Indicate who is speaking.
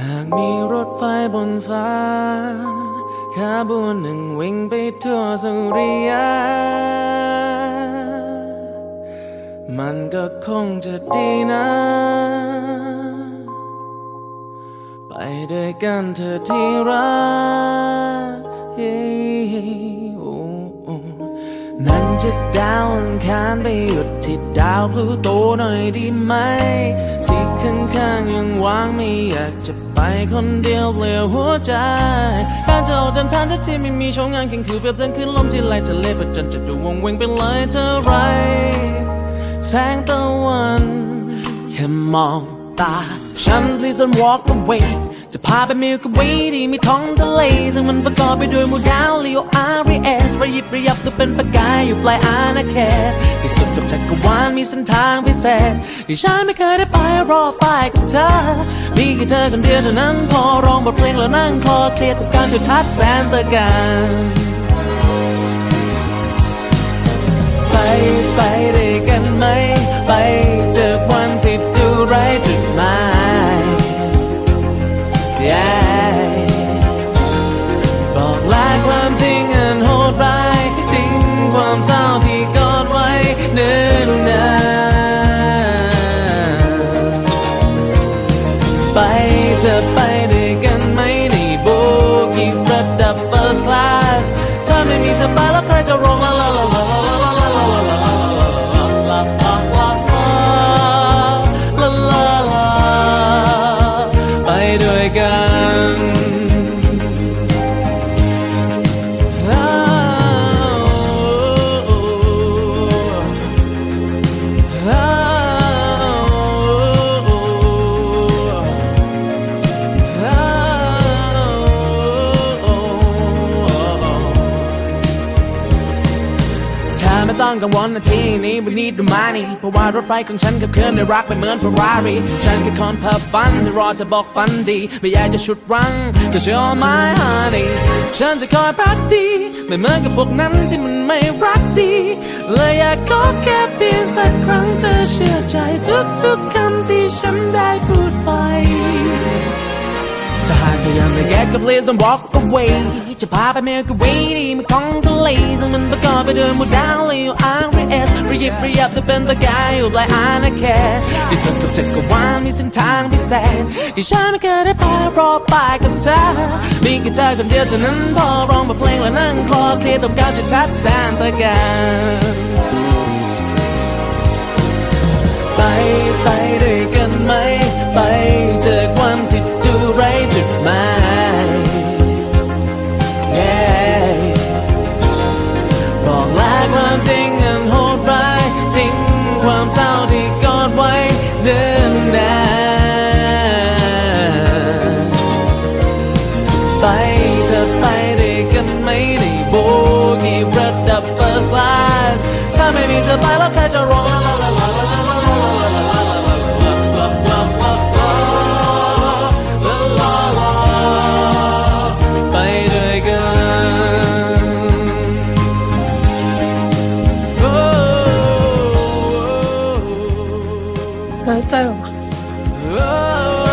Speaker 1: หากมีรถไฟบนฟ้าขบวนหนึ่งวิ่งไปทั่วสุริยะมันก็คงจะดีนะ ไปด้วยกันเธอที่รักนั่งจะดาวอังคารไปหยุดที่ดาวพลูโตหน่อยดีไหมที่ จะไปคนเดียวเปลี่ยวหัวใจการจะออกเดินทางที่ไม่มีช่องงานเคียงคือเปรียบเดินขึ้นลมที่ไหลทะเลประจันจะดูวงเวงเป็นเลยเท่าไร แสงตะวันแค่มองตา ฉัน please don't walk away จะพาไปมิลกวีที่มีท้องทะเล ซึ่งมันประกอบไปด้วยหมู่ดาวลีโออาร์เอสระยิบระยับดูเป็นประกายอยู่ปลายอาณาเขต จักรวาลมีเส้นทางพิเศษที่ฉันไม่เคยได้ไปรอไปกับเธอ มีแค่เธอคนเดียวเท่านั้นพอร้องบทเพลงแล้วนั่งคลอเคลียร์กับการจุดทัดแสนตะการไปไปด้วยกันไหม ไม่มีเธอไปแล้วใครจะร้องลาลาลาลาลาลาลาลาลาลาลาลาลาลาลาลาลาลาไปด้วยกัน ไม่ต้องกังวลนะที่นี้วันนี้ดูมานี่เพราะว่ารถไฟของฉันกับเคลื่อนได้รักไปเหมือนฟ e ร r ารีฉันแค่คนเพ้อฝันที่รอจะบอกฝันดีไม่อยากจะชุดรั้งก็เชื่อ my honey ฉันจะคอยพักดี ไม่เหมือนกับพวกนั้นที่มันไม่รักดีเลยอยากขอแค่เพียงสักครั้งเธอเชื่อใจทุกๆคำที่ฉัน ถ้าหากเธอยังไม่แยกกับ please don't walk away จะพาไปเมลกับวีที่มันของทะเลซึ่งมันประกอบไปด้วยหมู่ดาวเลยอาร์เอสระยิบระยับจะเป็นประกายอยู่ปลายอาณาเขตที่สุดกับจักรวาลมีเส้นทางพิเศษที่ฉันไม่เคยได้ไปรอไปกับเธอมีแค่เธอคนเดียวเท่านั้นพอร้องบทเพลงและนั่งคลอเคลียร์ตบก้าวจะทัดแสนตะการไปไปด้วยกันไหมไป ความจริงอันโหดร้ายทิ้งความเศร้าที่กอดไว้เดินแดนไปเธอไปด้วยกันไหมในโบกี้ระดับ first class ถ้าไม่มีเธอไปแล้วใครจะร
Speaker 2: 来摘了吧